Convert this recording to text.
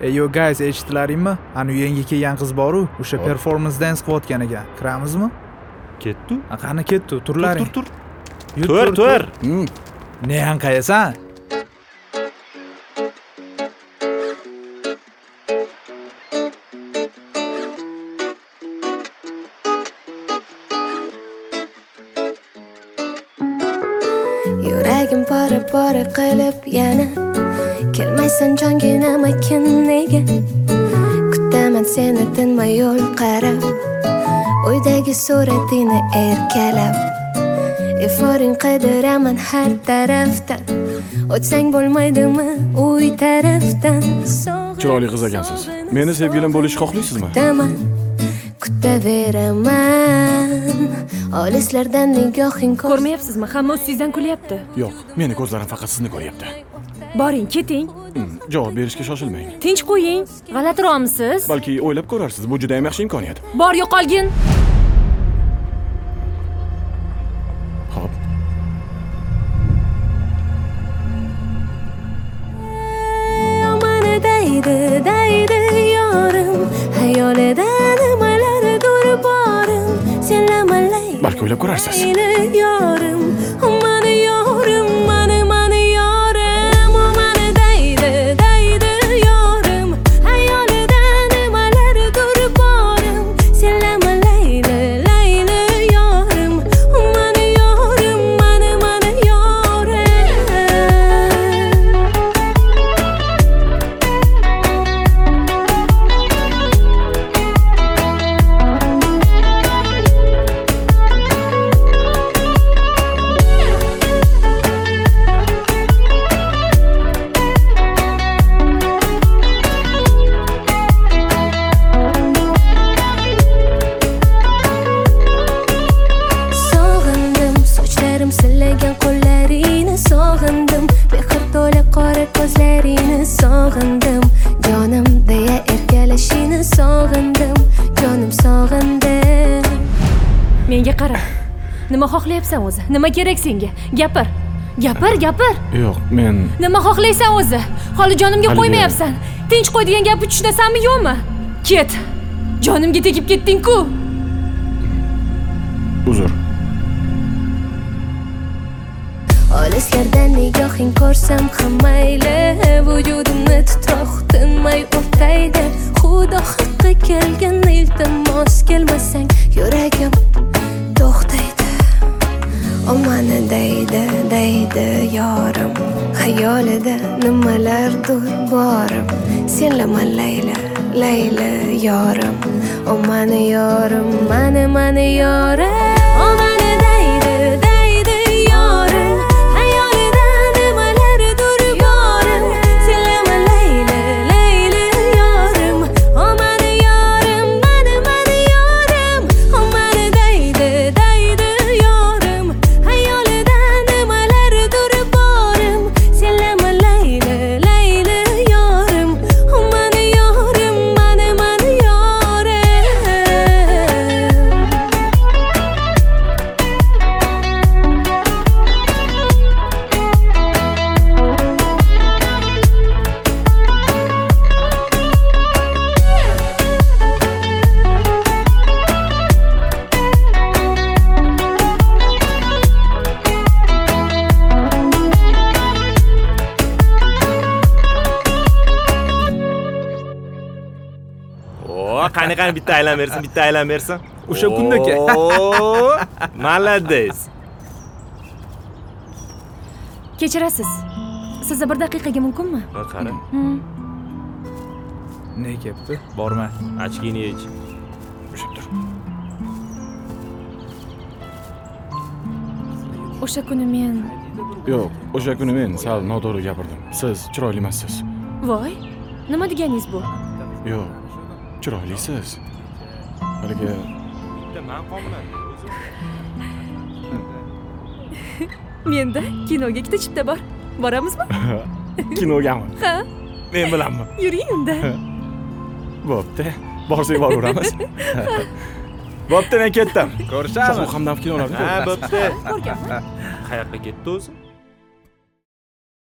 Ey yo guys, eshitdilaringmi? Ani yangi kelgan qiz boru, o'sha performance dance qilayotgan ekan. Kiramizmi? ketdi qani ketdi, turlaring. tur tur tur tur Hmm. Ne anqayasan? yuragim pora pora qilib yana kelmaysan jongina kin nega? Kutaman seni tinmay yo'l qarab uydagi suratingni erkalab. Iforing qidiraman har tarafdan. O'tsang bo'lmaydimi uy tarafdan? Chiroyli qiz ekansiz. meni sevgilim bo'lishni xohlaysizmi? kutaman kutaveraman olislardan nigohing ko'r ko'rmayapsizmi? Hamma ustingizdan kulyapti. Yo'q meni ko'zlarim faqat sizni ko'ryapti boring keting. Hmm, javob berishga shoshilmang. Tinch qo'ying g'alatiroqmisiz balki o'ylab ko'rarsiz bu juda ham yaxshi imkoniyat. Bor yo'qolgin. Ho'p Mana daydi daydi yorim. Hayolida nimalardir borim? Senlamalay balki o'ylab ko'rarsiz menga qara. Nima xohlayapsan o'zi? Nima kerak senga? Gapir. Gapir gapir. Yo'q men nima xohlaysan o'zi? Holi jonimga Haligi- qo'ymayapsan. Tinch qo'y degan gapni tushunasanmi yo'qmi? Ket. Jonimga tegib ketding-ku uzr. Olislardan nigohing ko'rsam ham mayli. Vujudimni titroq tinmay o'rtaydi xudo haqqi kelgan iltimos kelmasang yuragim to'xtaydi. Omani daydi deydi deydi yorim. Xayolida nimalardir borim. Senlaman layla layla yorim. O mani yorim mani mani yorim. O qani qani bitta aylan bersin bitta aylan bersin. O'sha kundaki. Oo, молодец kechirasiz. Sizni bir daqiqaga mumkinmi? Ha, qara Hmm. Ne kepti? Borma. ochkini yech. Ushlab tur. O'sha kuni men yo'q o'sha kuni men sal noto'g'ri gapirdim. Siz chiroyli emassiz. Voy nima deganingiz bu? Yo'q chiroylisiz haligi bitta man qolmadi menda kinoga ikkita chipta bor boramizmi kinogami ha? Men bilanmi yuring unda bo'pti borsak boraveramiz bo'pti men ketdim ko'rishamiz hamdamov kinolarni ha bo'pti qayoqqa ketdi o'zi